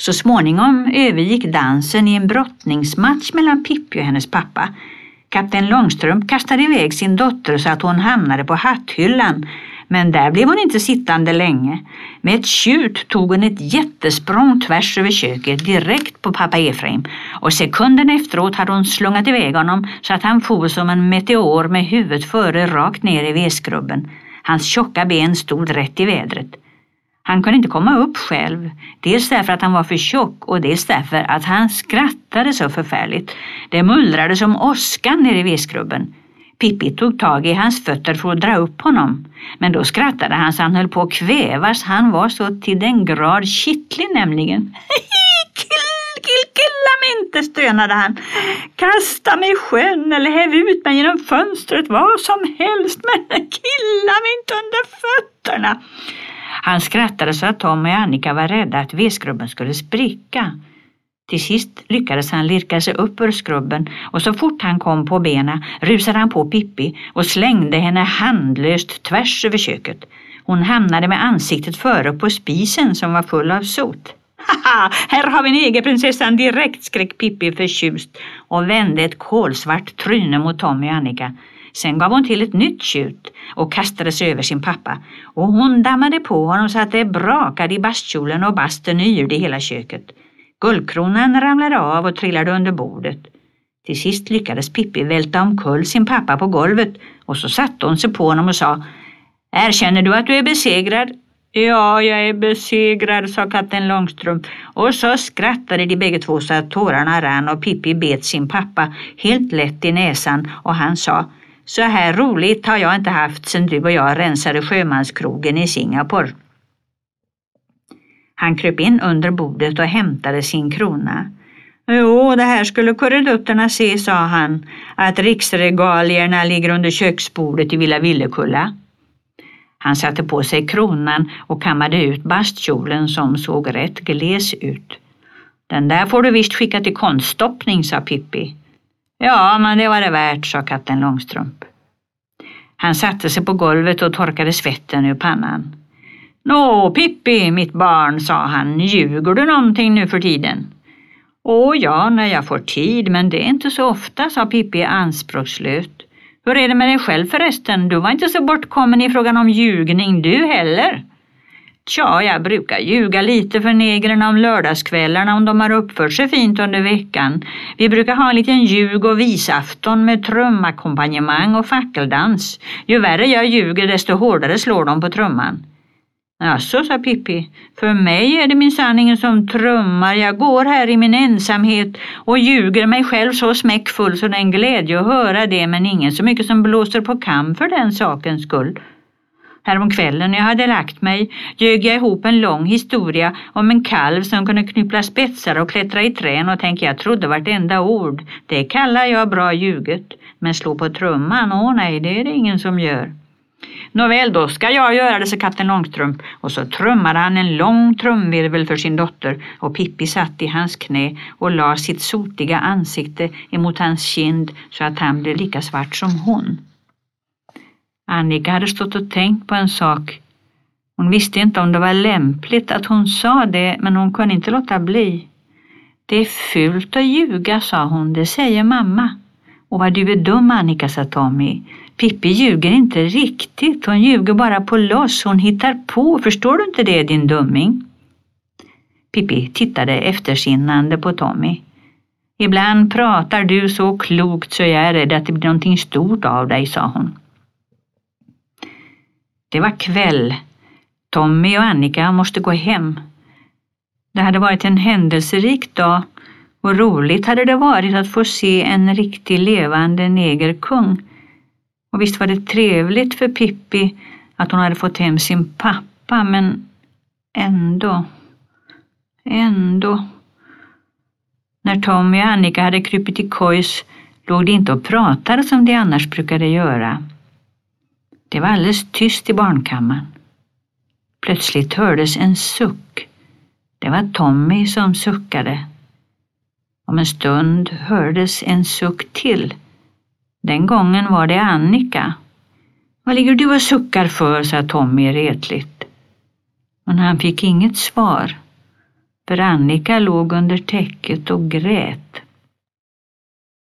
Så småningom övergick dansen i en brottningsmatch mellan Pippi och hennes pappa. Kapten Långstrump kastade iväg sin dotter så att hon hamnade på hatthyllan men där blev hon inte sittande länge. Med ett tjut tog hon ett jättesprång tvärs över köket direkt på pappa Efraim och sekunden efteråt hade hon slungat iväg honom så att han for som en meteor med huvudet före rakt ner i vedskrubben. Hans tjocka ben stod rätt i vädret. Han kunde inte komma upp själv, dels därför att han var för tjock och dels därför att han skrattade så förfärligt. Det mullrade som åskan nere i vedskrubben. Pippi tog tag i hans fötter för att dra upp honom. Men då skrattade han så han höll på att kvävas. Han var så till den grad kittlig nämligen. kill, kill, killa mig inte, stönade han. Kasta mig i sjön eller häv ut mig genom fönstret, vad som helst, men killa mig inte under fötterna. Han skrattade så att Tom och Annika var rädda att vedskrubben skulle spricka. Till sist lyckades han lirka sig upp ur skrubben och så fort han kom på benen rusade han på Pippi och slängde henne handlöst tvärs över köket. Hon hamnade med ansiktet före på spisen som var full av sot. Haha, här har vi negerprinsessan direkt, skrek Pippi förtjust och vände ett kolsvart tryne mot Tommy och Annika. Sen gav hon till ett nytt tjut och kastade sig över sin pappa och hon dammade på honom så att det brakade i bastkjolen och basten yrde i hela köket. Guldkronan ramlade av och trillade under bordet. Till sist lyckades Pippi välta omkull sin pappa på golvet och så satte hon sig på honom och sa Erkänner du att du är besegrad? Ja, jag är besegrad, sa katten Långstrump och så skrattade de bägge två så att tårarna rann och Pippi bet sin pappa helt lätt i näsan och han sa så här roligt har jag inte haft sedan du och jag rensade sjömanskrogen i Singapore. Han kröp in under bordet och hämtade sin krona. Jo, det här skulle korridutterna se, sa han, att riksregalierna ligger under köksbordet i Villa Villekulla. Han satte på sig kronan och kammade ut bastkjolen som såg rätt gles ut. Den där får du visst skicka till konststoppning, sa Pippi. Ja, men det var det värt, sa katten Långstrump. Han satte sig på golvet och torkade svetten ur pannan. Nå, Pippi, mitt barn, sa han, ljuger du någonting nu för tiden? Åh ja, när jag får tid, men det är inte så ofta, sa Pippi anspråkslöst. Hur är det med dig själv förresten? Du var inte så bortkommen i frågan om ljugning du heller. Tja, jag brukar ljuga lite för negrerna om lördagskvällarna om de har uppfört sig fint under veckan. Vi brukar ha en liten ljug och visafton med trumakkompanjemang och fackeldans. Ju värre jag ljuger desto hårdare slår de på trumman. Jaså, sa Pippi, för mig är det min sanningen som trummar. Jag går här i min ensamhet och ljuger mig själv så smäckfull så det är en glädje att höra det men ingen så mycket som blåser på kam för den sakens skull. Häromkvällen när jag hade lagt mig ljög jag ihop en lång historia om en kalv som kunde knyppla spetsar och klättra i trän och tänkte jag trodde vartenda ord. Det kallar jag bra ljuget. Men slå på trumman, åh nej, det är det ingen som gör. Nåväl, då ska jag göra det, sa katten Långstrump och så trummade han en lång trumvirvel för sin dotter och Pippi satt i hans knä och la sitt sotiga ansikte emot hans kind så att han blev lika svart som hon. Annika hade stått och tänkt på en sak. Hon visste inte om det var lämpligt att hon sa det, men hon kunde inte låta bli. Det är fult att ljuga, sa hon, det säger mamma. Och vad du är dum Annika, sa Tommy. Pippi ljuger inte riktigt, hon ljuger bara på loss, hon hittar på, förstår du inte det din dumming? Pippi tittade eftersinnande på Tommy. Ibland pratar du så klokt så jag är rädd att det blir någonting stort av dig, sa hon. Det var kväll. Tommy och Annika måste gå hem. Det hade varit en händelserik dag och roligt hade det varit att få se en riktig levande negerkung. Och visst var det trevligt för Pippi att hon hade fått hem sin pappa, men ändå, ändå. När Tommy och Annika hade krypit i kojs låg de inte och pratade som de annars brukade göra. Det var alldeles tyst i barnkammaren. Plötsligt hördes en suck. Det var Tommy som suckade. Om en stund hördes en suck till. Den gången var det Annika. Vad ligger du och suckar för, sa Tommy retligt. Men han fick inget svar. för Annika låg under täcket och grät.